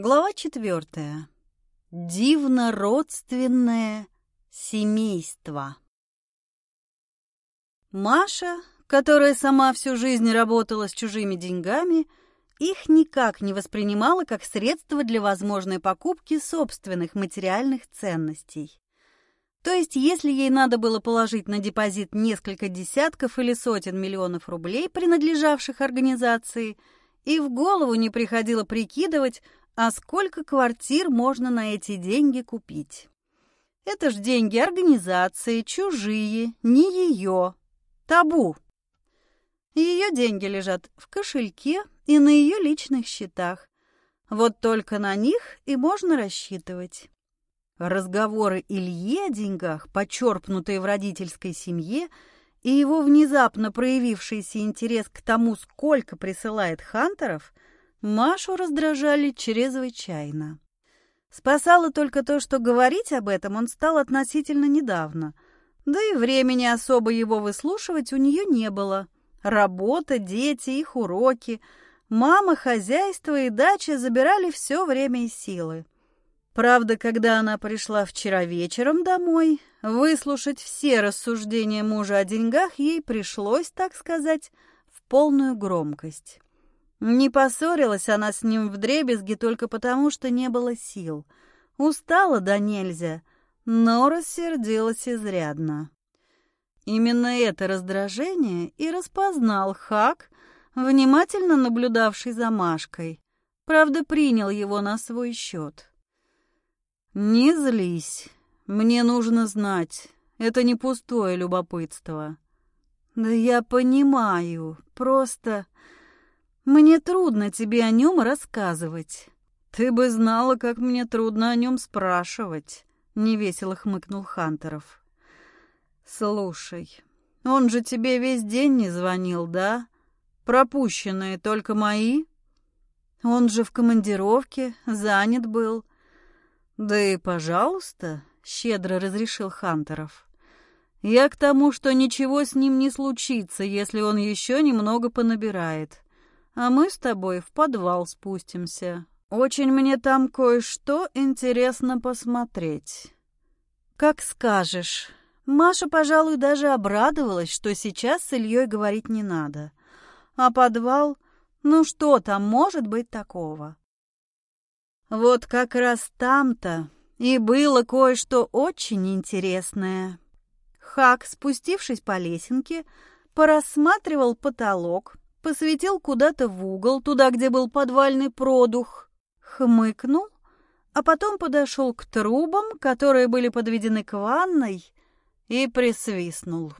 Глава четвертая. Дивно-родственное семейство. Маша, которая сама всю жизнь работала с чужими деньгами, их никак не воспринимала как средство для возможной покупки собственных материальных ценностей. То есть, если ей надо было положить на депозит несколько десятков или сотен миллионов рублей, принадлежавших организации, и в голову не приходило прикидывать, а сколько квартир можно на эти деньги купить? Это ж деньги организации, чужие, не ее. Табу. Ее деньги лежат в кошельке и на ее личных счетах. Вот только на них и можно рассчитывать. Разговоры Ильи о деньгах, почерпнутые в родительской семье, и его внезапно проявившийся интерес к тому, сколько присылает Хантеров – Машу раздражали чрезвычайно. Спасало только то, что говорить об этом он стал относительно недавно, да и времени особо его выслушивать у нее не было. Работа, дети, их уроки, мама, хозяйство и дача забирали все время и силы. Правда, когда она пришла вчера вечером домой, выслушать все рассуждения мужа о деньгах ей пришлось, так сказать, в полную громкость. Не поссорилась она с ним вдребезги только потому, что не было сил. Устала да нельзя, но рассердилась изрядно. Именно это раздражение и распознал Хак, внимательно наблюдавший за Машкой. Правда, принял его на свой счет. «Не злись. Мне нужно знать. Это не пустое любопытство». «Да я понимаю. Просто...» Мне трудно тебе о нем рассказывать. Ты бы знала, как мне трудно о нем спрашивать, невесело хмыкнул Хантеров. Слушай, он же тебе весь день не звонил, да? Пропущенные только мои? Он же в командировке, занят был. Да и, пожалуйста, щедро разрешил Хантеров. Я к тому, что ничего с ним не случится, если он еще немного понабирает а мы с тобой в подвал спустимся. Очень мне там кое-что интересно посмотреть». «Как скажешь». Маша, пожалуй, даже обрадовалась, что сейчас с Ильей говорить не надо. А подвал? Ну что там может быть такого? Вот как раз там-то и было кое-что очень интересное. Хак, спустившись по лесенке, порассматривал потолок, посветил куда-то в угол, туда, где был подвальный продух, хмыкнул, а потом подошел к трубам, которые были подведены к ванной, и присвистнул.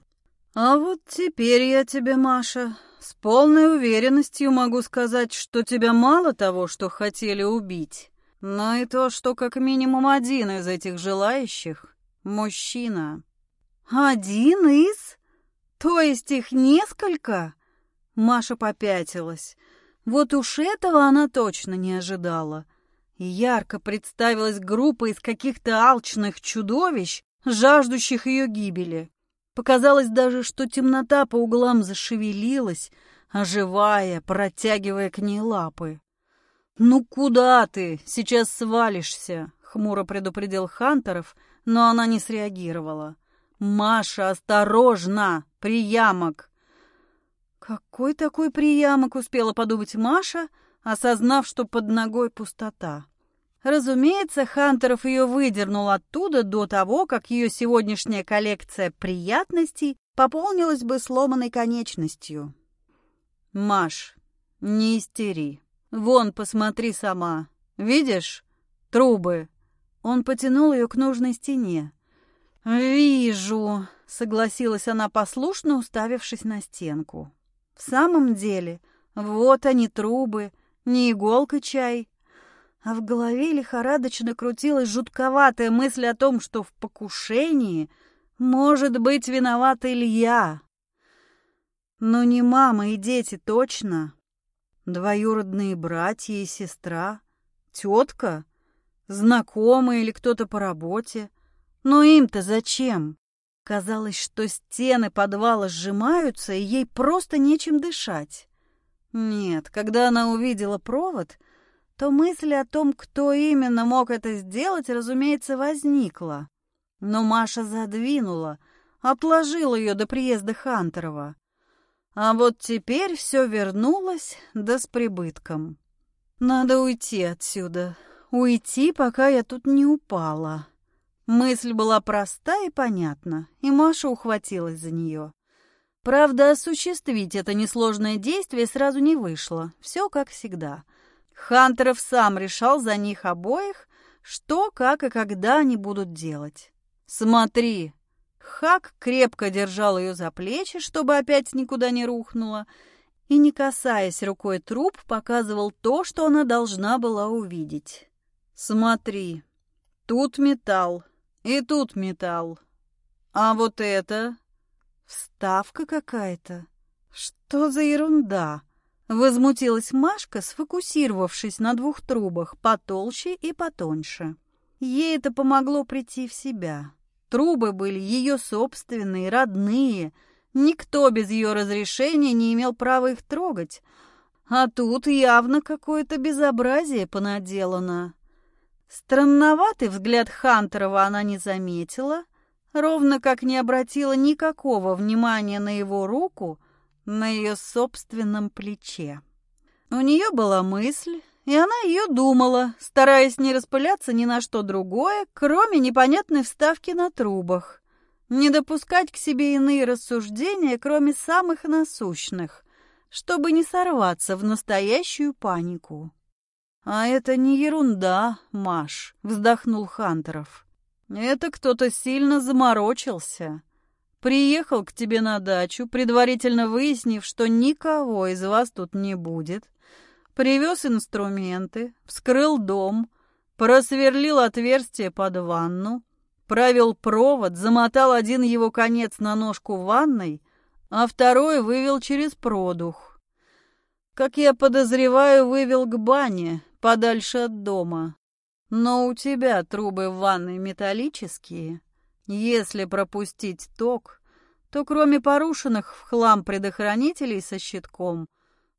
«А вот теперь я тебе, Маша, с полной уверенностью могу сказать, что тебя мало того, что хотели убить, но и то, что как минимум один из этих желающих — мужчина». «Один из? То есть их несколько?» Маша попятилась. Вот уж этого она точно не ожидала. И ярко представилась группа из каких-то алчных чудовищ, жаждущих ее гибели. Показалось даже, что темнота по углам зашевелилась, оживая, протягивая к ней лапы. «Ну куда ты? Сейчас свалишься!» — хмуро предупредил Хантеров, но она не среагировала. «Маша, осторожно! Приямок!» Какой такой приямок успела подумать Маша, осознав, что под ногой пустота. Разумеется, Хантеров ее выдернул оттуда до того, как ее сегодняшняя коллекция приятностей пополнилась бы сломанной конечностью. «Маш, не истери. Вон, посмотри сама. Видишь? Трубы». Он потянул ее к нужной стене. «Вижу», — согласилась она послушно, уставившись на стенку. В самом деле, вот они трубы, не иголка чай. А в голове лихорадочно крутилась жутковатая мысль о том, что в покушении может быть виноват Илья. Но не мама и дети точно. Двоюродные братья и сестра, тетка, знакомые или кто-то по работе. Но им-то зачем? Казалось, что стены подвала сжимаются, и ей просто нечем дышать. Нет, когда она увидела провод, то мысль о том, кто именно мог это сделать, разумеется, возникла. Но Маша задвинула, отложила ее до приезда Хантерова. А вот теперь все вернулось, да с прибытком. Надо уйти отсюда, уйти, пока я тут не упала. Мысль была проста и понятна, и Маша ухватилась за нее. Правда, осуществить это несложное действие сразу не вышло. Все как всегда. Хантеров сам решал за них обоих, что, как и когда они будут делать. «Смотри!» Хак крепко держал ее за плечи, чтобы опять никуда не рухнула, и, не касаясь рукой труп, показывал то, что она должна была увидеть. «Смотри, тут металл, и тут металл. А вот это Вставка какая-то. Что за ерунда? Возмутилась Машка, сфокусировавшись на двух трубах, потолще и потоньше. Ей это помогло прийти в себя. Трубы были ее собственные, родные. Никто без ее разрешения не имел права их трогать. А тут явно какое-то безобразие понаделано. Странноватый взгляд Хантерова она не заметила — ровно как не обратила никакого внимания на его руку на ее собственном плече. У нее была мысль, и она ее думала, стараясь не распыляться ни на что другое, кроме непонятной вставки на трубах, не допускать к себе иные рассуждения, кроме самых насущных, чтобы не сорваться в настоящую панику. «А это не ерунда, Маш», — вздохнул Хантеров. Это кто-то сильно заморочился. Приехал к тебе на дачу, предварительно выяснив, что никого из вас тут не будет. Привез инструменты, вскрыл дом, просверлил отверстие под ванну, провел провод, замотал один его конец на ножку ванной, а второй вывел через продух. Как я подозреваю, вывел к бане, подальше от дома. Но у тебя трубы в ванной металлические. Если пропустить ток, то кроме порушенных в хлам предохранителей со щитком,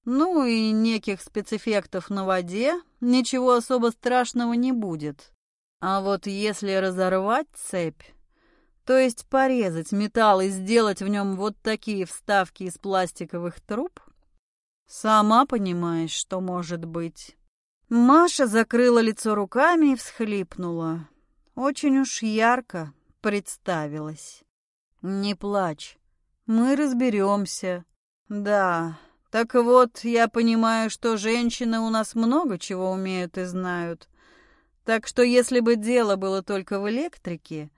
ну и неких спецэффектов на воде, ничего особо страшного не будет. А вот если разорвать цепь, то есть порезать металл и сделать в нем вот такие вставки из пластиковых труб, сама понимаешь, что может быть. Маша закрыла лицо руками и всхлипнула. Очень уж ярко представилась. «Не плачь, мы разберемся». «Да, так вот, я понимаю, что женщины у нас много чего умеют и знают. Так что если бы дело было только в электрике,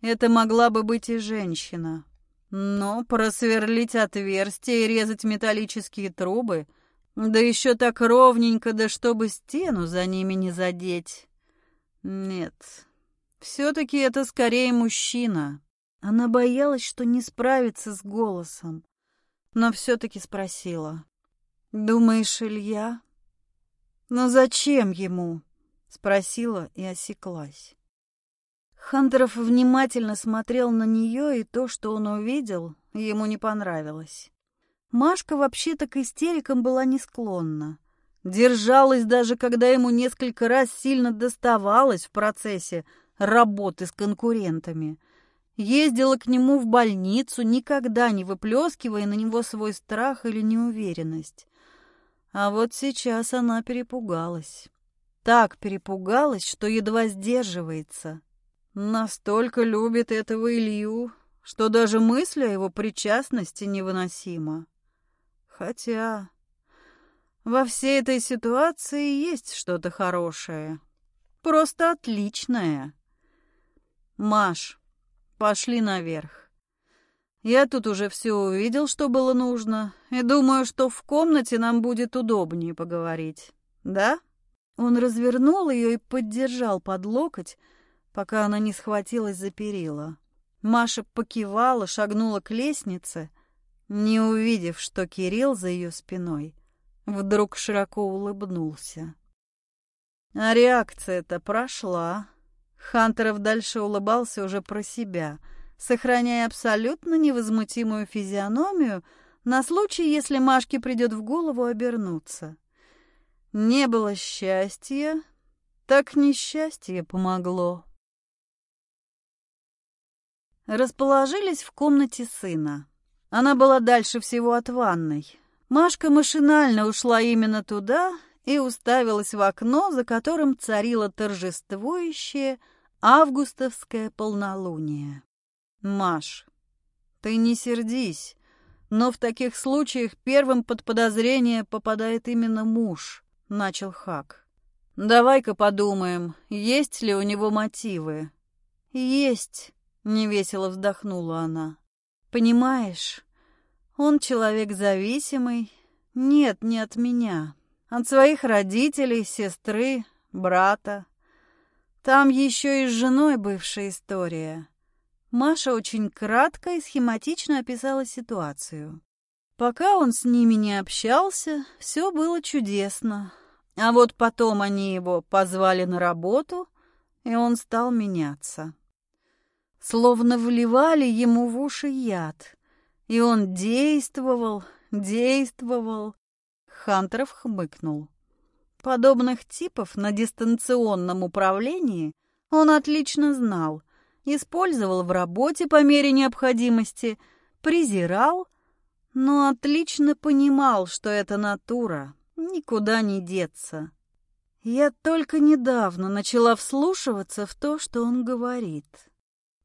это могла бы быть и женщина. Но просверлить отверстия и резать металлические трубы — да еще так ровненько, да чтобы стену за ними не задеть. Нет, все-таки это скорее мужчина. Она боялась, что не справится с голосом, но все-таки спросила. «Думаешь, Илья?» «Но зачем ему?» — спросила и осеклась. Хантеров внимательно смотрел на нее, и то, что он увидел, ему не понравилось. Машка вообще-то к истерикам была не склонна. Держалась даже, когда ему несколько раз сильно доставалось в процессе работы с конкурентами. Ездила к нему в больницу, никогда не выплескивая на него свой страх или неуверенность. А вот сейчас она перепугалась. Так перепугалась, что едва сдерживается. Настолько любит этого Илью, что даже мысль о его причастности невыносима. Хотя во всей этой ситуации есть что-то хорошее. Просто отличное. Маш, пошли наверх. Я тут уже все увидел, что было нужно, и думаю, что в комнате нам будет удобнее поговорить. Да? Он развернул ее и поддержал под локоть, пока она не схватилась за перила. Маша покивала, шагнула к лестнице, не увидев, что Кирилл за ее спиной, вдруг широко улыбнулся. А реакция-то прошла. Хантеров дальше улыбался уже про себя, сохраняя абсолютно невозмутимую физиономию на случай, если Машке придет в голову обернуться. Не было счастья, так несчастье помогло. Расположились в комнате сына. Она была дальше всего от ванной. Машка машинально ушла именно туда и уставилась в окно, за которым царило торжествующее августовское полнолуние. «Маш, ты не сердись, но в таких случаях первым под подозрение попадает именно муж», — начал Хак. «Давай-ка подумаем, есть ли у него мотивы». «Есть», — невесело вздохнула она. «Понимаешь, он человек зависимый. Нет, не от меня. От своих родителей, сестры, брата. Там еще и с женой бывшая история. Маша очень кратко и схематично описала ситуацию. Пока он с ними не общался, все было чудесно. А вот потом они его позвали на работу, и он стал меняться. Словно вливали ему в уши яд. И он действовал, действовал. Хантеров хмыкнул. Подобных типов на дистанционном управлении он отлично знал, использовал в работе по мере необходимости, презирал, но отлично понимал, что это натура, никуда не деться. Я только недавно начала вслушиваться в то, что он говорит.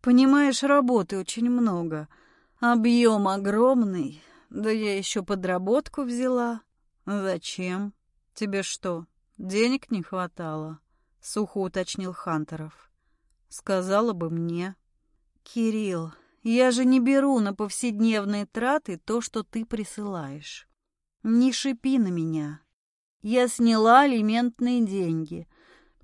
Понимаешь, работы очень много — Объем огромный, да я еще подработку взяла. Зачем? Тебе что, денег не хватало? Сухо уточнил Хантеров. Сказала бы мне. Кирилл, я же не беру на повседневные траты то, что ты присылаешь. Не шипи на меня. Я сняла алиментные деньги,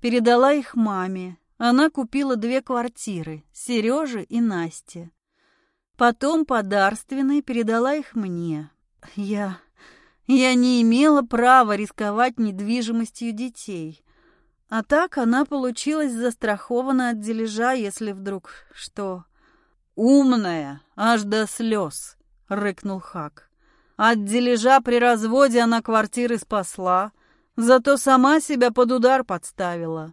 передала их маме. Она купила две квартиры, Сереже и Насте. Потом подарственной передала их мне. Я... я не имела права рисковать недвижимостью детей. А так она получилась застрахована от дележа, если вдруг что. «Умная, аж до слез!» — рыкнул Хак. «От дележа при разводе она квартиры спасла, зато сама себя под удар подставила.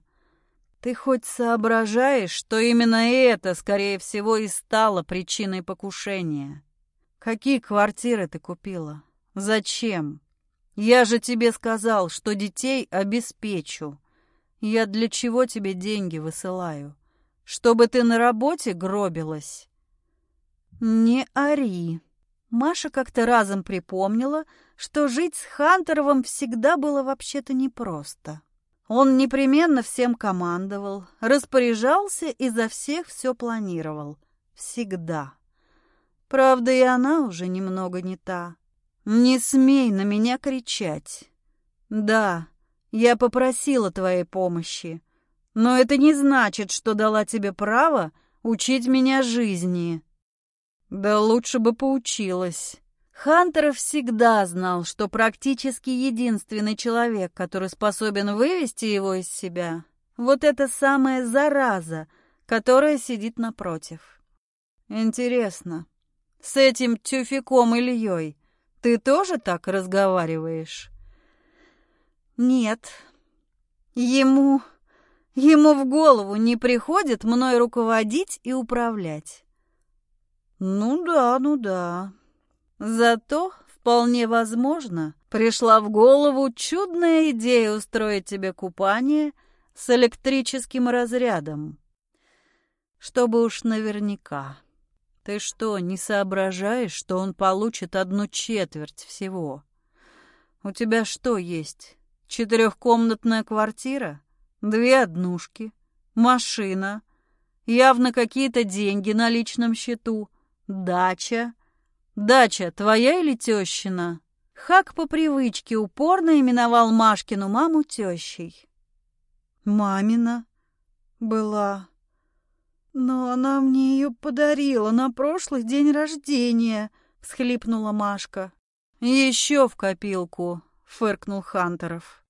Ты хоть соображаешь, что именно это, скорее всего, и стало причиной покушения? Какие квартиры ты купила? Зачем? Я же тебе сказал, что детей обеспечу. Я для чего тебе деньги высылаю? Чтобы ты на работе гробилась? Не ори. Маша как-то разом припомнила, что жить с Хантеровым всегда было вообще-то непросто. Он непременно всем командовал, распоряжался и за всех все планировал. Всегда. Правда, и она уже немного не та. «Не смей на меня кричать. Да, я попросила твоей помощи, но это не значит, что дала тебе право учить меня жизни. Да лучше бы поучилась». Хантер всегда знал, что практически единственный человек, который способен вывести его из себя, вот эта самая зараза, которая сидит напротив. Интересно, с этим тюфиком Ильей ты тоже так разговариваешь? Нет. Ему... Ему в голову не приходит мной руководить и управлять. Ну да, ну да. Зато, вполне возможно, пришла в голову чудная идея устроить тебе купание с электрическим разрядом. Чтобы уж наверняка. Ты что, не соображаешь, что он получит одну четверть всего? У тебя что есть? Четырехкомнатная квартира? Две однушки? Машина? Явно какие-то деньги на личном счету? Дача? «Дача твоя или тещина?» Хак по привычке упорно именовал Машкину маму тещей. «Мамина была, но она мне ее подарила на прошлый день рождения», — всхлипнула Машка. «Еще в копилку», — фыркнул Хантеров.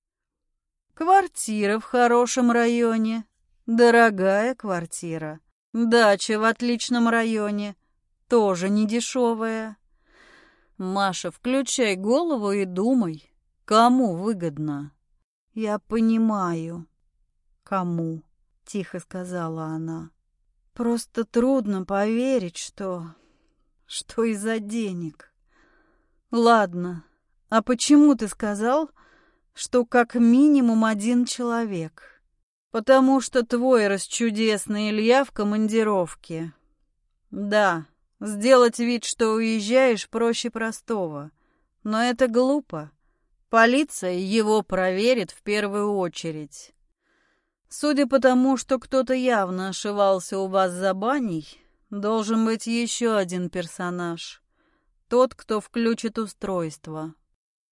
«Квартира в хорошем районе, дорогая квартира, дача в отличном районе» тоже не дешевая. Маша, включай голову и думай, кому выгодно. Я понимаю. Кому? Тихо сказала она. Просто трудно поверить, что... Что из-за денег. Ладно, а почему ты сказал, что как минимум один человек? Потому что твой расчудесный Илья в командировке. Да, сделать вид, что уезжаешь, проще простого. Но это глупо. Полиция его проверит в первую очередь. Судя по тому, что кто-то явно ошивался у вас за баней, должен быть еще один персонаж. Тот, кто включит устройство.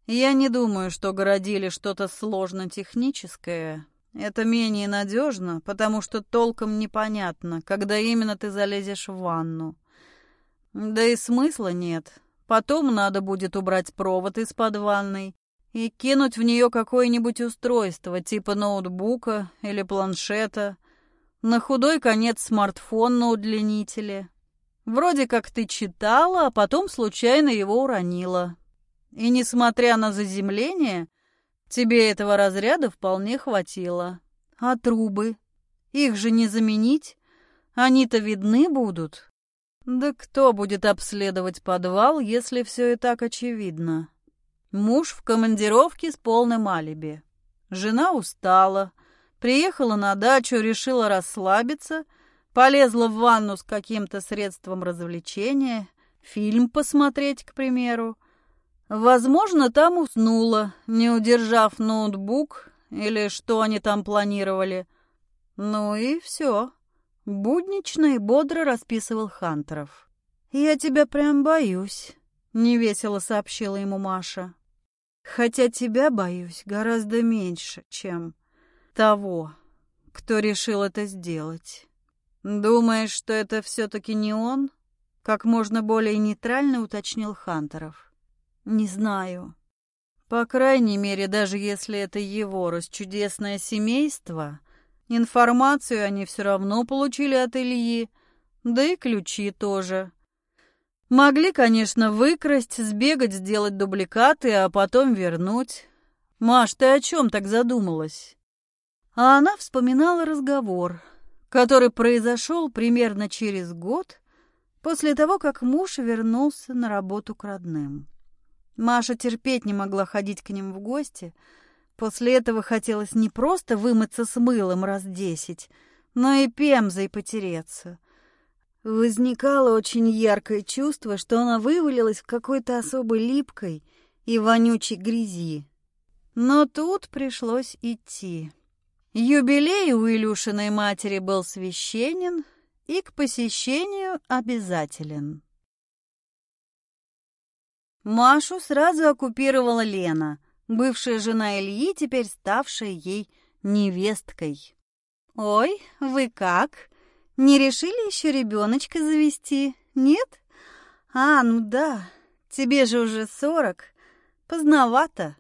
Я не думаю, что городили что-то сложно-техническое. Это менее надежно, потому что толком непонятно, когда именно ты залезешь в ванну. Да и смысла нет. Потом надо будет убрать провод из-под ванной и кинуть в нее какое-нибудь устройство, типа ноутбука или планшета. На худой конец смартфон на удлинителе. Вроде как ты читала, а потом случайно его уронила. И несмотря на заземление, тебе этого разряда вполне хватило. А трубы? Их же не заменить. Они-то видны будут. Да кто будет обследовать подвал, если все и так очевидно? Муж в командировке с полным алиби. Жена устала, приехала на дачу, решила расслабиться, полезла в ванну с каким-то средством развлечения, фильм посмотреть, к примеру. Возможно, там уснула, не удержав ноутбук или что они там планировали. Ну и все. Буднично и бодро расписывал Хантеров. «Я тебя прям боюсь», — невесело сообщила ему Маша. Хотя тебя боюсь гораздо меньше, чем того, кто решил это сделать. Думаешь, что это все-таки не он? Как можно более нейтрально уточнил Хантеров. Не знаю. По крайней мере, даже если это его расчудесное семейство, информацию они все равно получили от Ильи, да и ключи тоже. Могли, конечно, выкрасть, сбегать, сделать дубликаты, а потом вернуть. Маш, ты о чем так задумалась? А она вспоминала разговор, который произошел примерно через год после того, как муж вернулся на работу к родным. Маша терпеть не могла ходить к ним в гости. После этого хотелось не просто вымыться с мылом раз десять, но и пемзой потереться. Возникало очень яркое чувство, что она вывалилась в какой-то особо липкой и вонючей грязи. Но тут пришлось идти. Юбилей у Илюшиной матери был священен и к посещению обязателен. Машу сразу оккупировала Лена, бывшая жена Ильи, теперь ставшая ей невесткой. «Ой, вы как?» Не решили еще ребеночка завести, нет? А, ну да, тебе же уже сорок. Поздновато.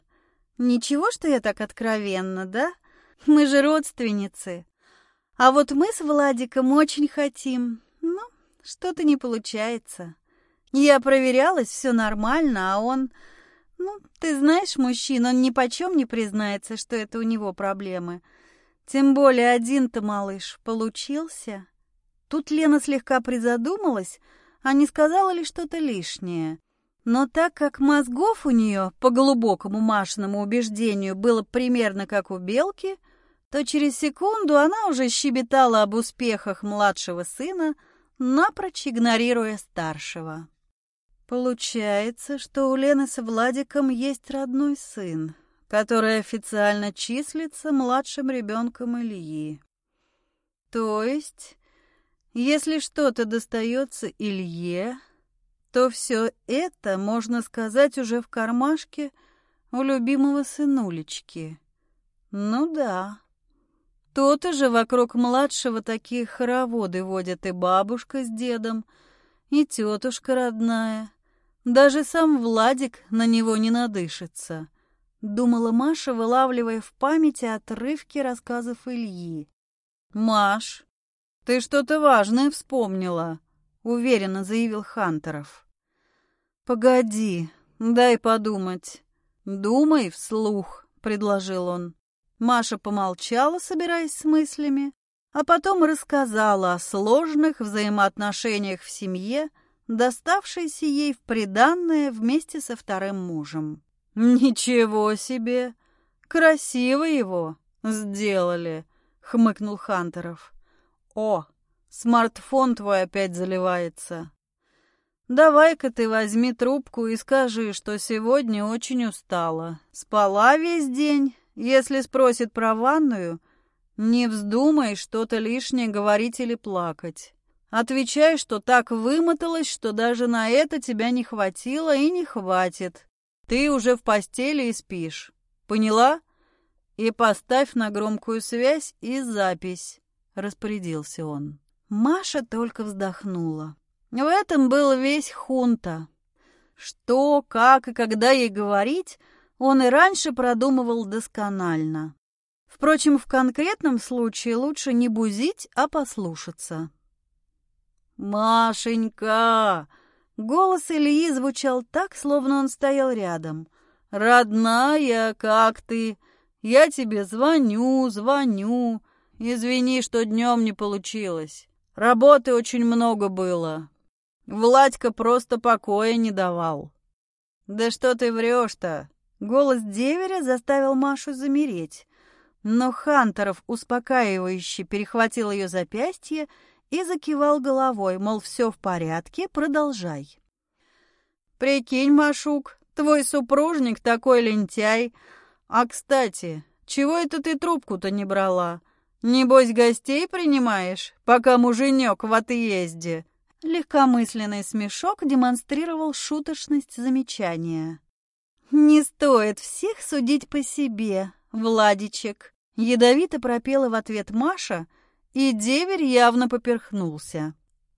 Ничего, что я так откровенно, да? Мы же родственницы. А вот мы с Владиком очень хотим. Ну, что-то не получается. Я проверялась, все нормально, а он... Ну, ты знаешь, мужчин, он ни почем не признается, что это у него проблемы. Тем более один-то малыш получился. Тут Лена слегка призадумалась, а не сказала ли что-то лишнее. Но так как мозгов у нее, по глубокому Машиному убеждению, было примерно как у белки, то через секунду она уже щебетала об успехах младшего сына, напрочь игнорируя старшего. Получается, что у Лены с Владиком есть родной сын, который официально числится младшим ребенком Ильи. То есть если что-то достается Илье, то все это, можно сказать, уже в кармашке у любимого сынулечки. Ну да. То-то же вокруг младшего такие хороводы водят и бабушка с дедом, и тетушка родная. Даже сам Владик на него не надышится. Думала Маша, вылавливая в памяти отрывки рассказов Ильи. «Маш, «Ты что-то важное вспомнила», — уверенно заявил Хантеров. «Погоди, дай подумать». «Думай вслух», — предложил он. Маша помолчала, собираясь с мыслями, а потом рассказала о сложных взаимоотношениях в семье, доставшейся ей в приданное вместе со вторым мужем. «Ничего себе! Красиво его сделали!» — хмыкнул Хантеров. «О, смартфон твой опять заливается. Давай-ка ты возьми трубку и скажи, что сегодня очень устала. Спала весь день. Если спросит про ванную, не вздумай что-то лишнее говорить или плакать. Отвечай, что так вымоталась, что даже на это тебя не хватило и не хватит. Ты уже в постели и спишь. Поняла? И поставь на громкую связь и запись, распорядился он. Маша только вздохнула. В этом был весь хунта. Что, как и когда ей говорить, он и раньше продумывал досконально. Впрочем, в конкретном случае лучше не бузить, а послушаться. «Машенька!» Голос Ильи звучал так, словно он стоял рядом. «Родная, как ты? Я тебе звоню, звоню. Извини, что днем не получилось. Работы очень много было. Владька просто покоя не давал. Да что ты врешь-то? Голос деверя заставил Машу замереть. Но Хантеров успокаивающе перехватил ее запястье и закивал головой, мол, все в порядке, продолжай. «Прикинь, Машук, твой супружник такой лентяй. А, кстати, чего это ты трубку-то не брала? Небось, гостей принимаешь, пока муженек в отъезде?» Легкомысленный смешок демонстрировал шуточность замечания. «Не стоит всех судить по себе, Владичек», — ядовито пропела в ответ Маша, и деверь явно поперхнулся.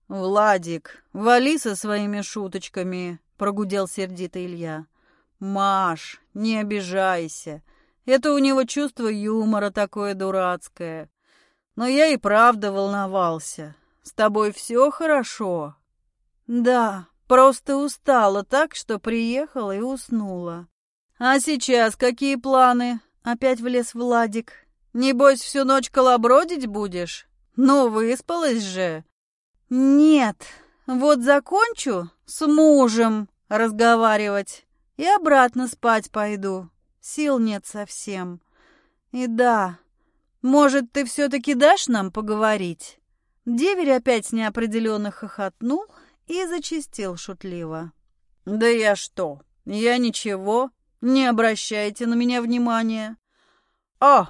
«Владик, вали со своими шуточками», — прогудел сердито Илья. «Маш, не обижайся. Это у него чувство юмора такое дурацкое. Но я и правда волновался. С тобой все хорошо?» «Да, просто устала так, что приехала и уснула». «А сейчас какие планы?» — опять влез Владик. «Небось, всю ночь колобродить будешь? Ну, выспалась же». «Нет, вот закончу с мужем разговаривать и обратно спать пойду. Сил нет совсем. И да, может, ты все-таки дашь нам поговорить?» Деверь опять неопределенно хохотнул и зачистил шутливо. «Да я что? Я ничего. Не обращайте на меня внимания. О,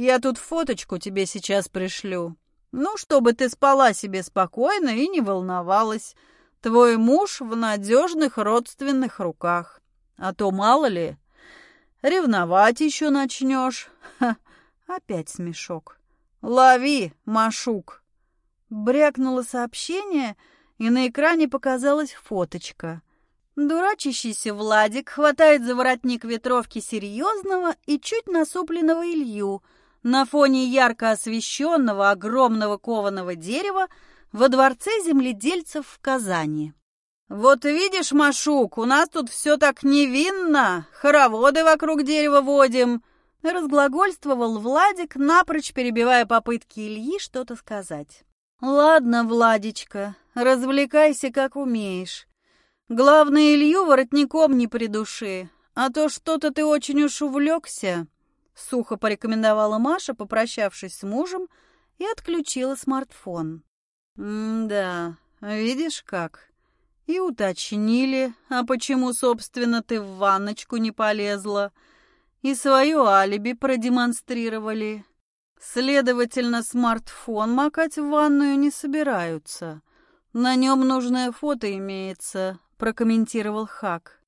я тут фоточку тебе сейчас пришлю. Ну, чтобы ты спала себе спокойно и не волновалась. Твой муж в надежных родственных руках. А то, мало ли, ревновать еще начнешь. Опять смешок. Лови, Машук!» Брякнуло сообщение, и на экране показалась фоточка. Дурачащийся Владик хватает за воротник ветровки серьезного и чуть насупленного Илью на фоне ярко освещенного огромного кованого дерева во дворце земледельцев в Казани. «Вот видишь, Машук, у нас тут все так невинно, хороводы вокруг дерева водим», разглагольствовал Владик, напрочь перебивая попытки Ильи что-то сказать. «Ладно, Владечка, развлекайся, как умеешь. Главное, Илью воротником не придуши, а то что-то ты очень уж увлекся», — сухо порекомендовала Маша, попрощавшись с мужем, и отключила смартфон. «Да, видишь как?» И уточнили, а почему, собственно, ты в ванночку не полезла, и свое алиби продемонстрировали. Следовательно, смартфон макать в ванную не собираются. На нем нужное фото имеется, прокомментировал Хак.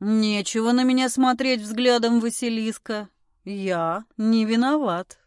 Нечего на меня смотреть взглядом Василиска. Я не виноват.